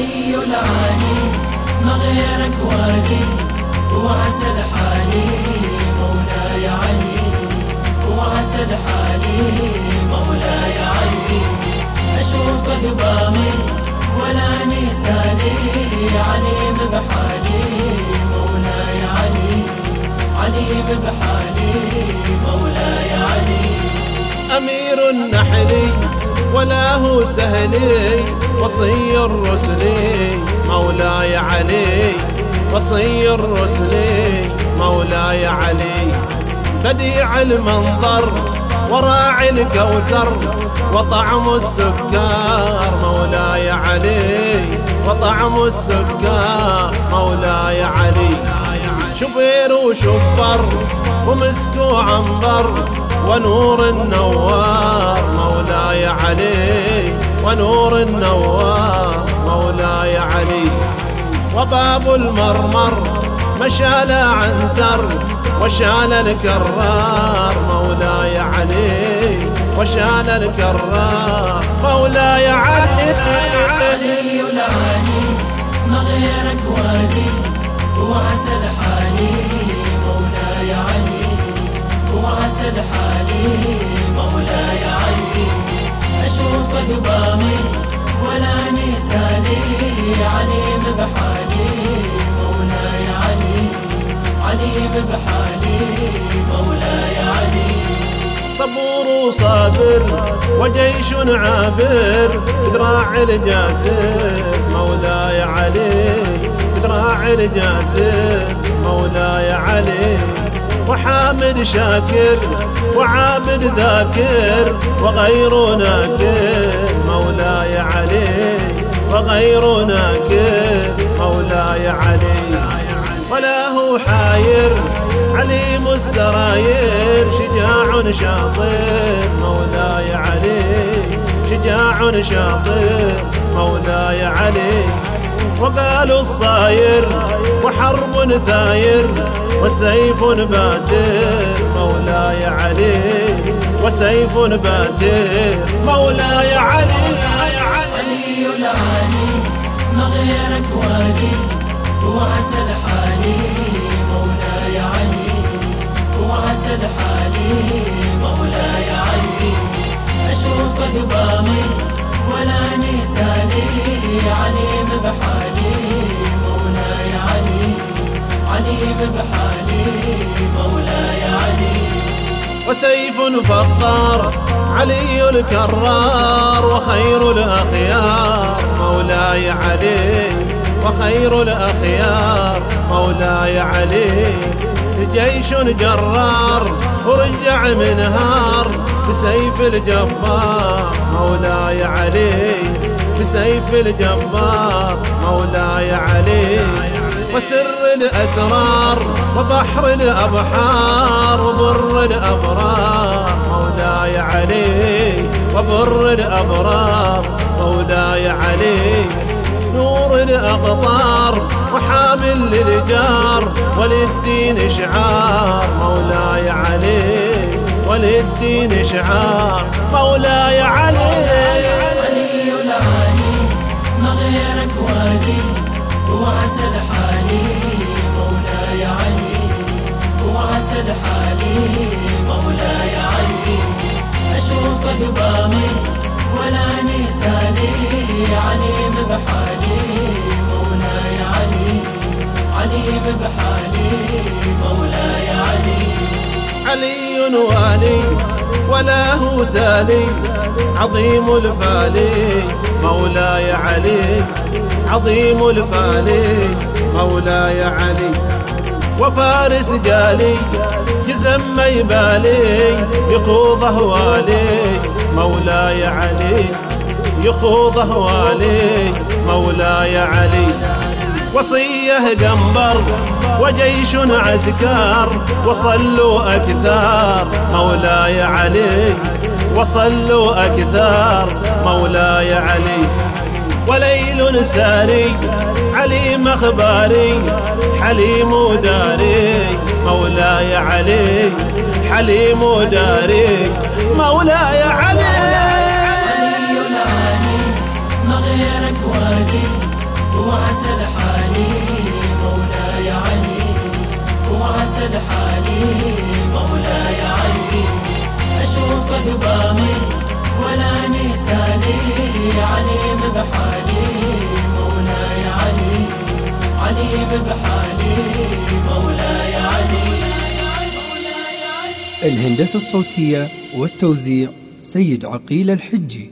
العالي ما غيرك والي وعسل حالي مولاي علي. وعسل حالي مولاي علي. أشوف أقبامي ولا نسالي. عليم بحالي مولاي علي. عليم بحالي مولاي علي. أمير النحل ولا هو سهلي. وصي الرسل مولاي علي. وصي الرسل مولاي علي. بديع المنظر وراعي الكوثر وطعم السكر مولاي علي. وطعم السكر مولاي علي. شبير وشبر ومسك وعنبر ونور النوار مولاي علي. ونور النوار مولاي علي. وباب المرمر مشال عنتر وشال الكرار مولاي علي. وشال الكرار مولاي علي. علي العالي ما غيرك والي وعسل حالي مولاي علي. وعسل حالي بحالي مولاي علي عليم بحالي مولاي علي. صبور وصابر وجيش عابر بدراع الجاسر مولاي علي بدراع الجاسر مولاي علي. وحامد شاكر وعابد ذاكر وغير ناكر مولاي علي وغير ناكر. مولاي علي. ولا هو حاير. عليم السراير شجاع شاطر. مولاي علي. شجاع شاطر. مولاي علي. وقالوا الصاير. وحرب ثاير. وسيف باتر مولاي علي. وسيف باتر مولاي علي. علي. العالي ما غيرك والي وعسل حالي مولاي علي. وعسل حالي مولاي علي. أشوف أقبامي ولا نسالي عليم بحالي مولاي علي. عليم بحالي مولاي علي. وسيف فقار علي الكرار وخير الأخيار مولاي علي. وخير الأخيار. مولاي علي جيش جرار ورجع منهار بسيف الجبار مولاي علي. بسيف الجبار مولاي علي. وسر الأسرار وبحر الأبحار وبر الأبرار. مولاي علي وبر الأبرار. مولاي علي. نور الأقطار وحامل للجار وللدين شعار مولاي علي وللدين شعار مولاي علي. علي العالي ما غيرك والي وعسل حالي مولاي علي وعسل حالي مولاي علي. أشوف أقبامي ولا نسالي عليم بحالي مولاي علي عليم بحالي مولاي علي. علي وآلي ولا هو تالي عظيم الفالي مولاي علي عظيم الفالي مولاي علي. وفارس جالي جزم ما يبالي يخوض هوالي مولاي علي يخوض هوالي مولاي علي وصية قنبر وجيش عسكر وصلوا أكثر. مولاي علي وصلوا أكثر. مولاي علي وليل ساري علي مخباري حليم داري. مولاي علي حليم داري مولاي علي. ما غيرك والي وعسل حالي مولاي علي وعسل حالي مولاي علي أشوف أقبامي ولا نساني عليم بحالي مولاي علي عليم بحالي مولاي الهندسة الصوتية والتوزيع سيد عقيل الحجي.